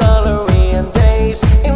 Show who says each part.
Speaker 1: Color in days.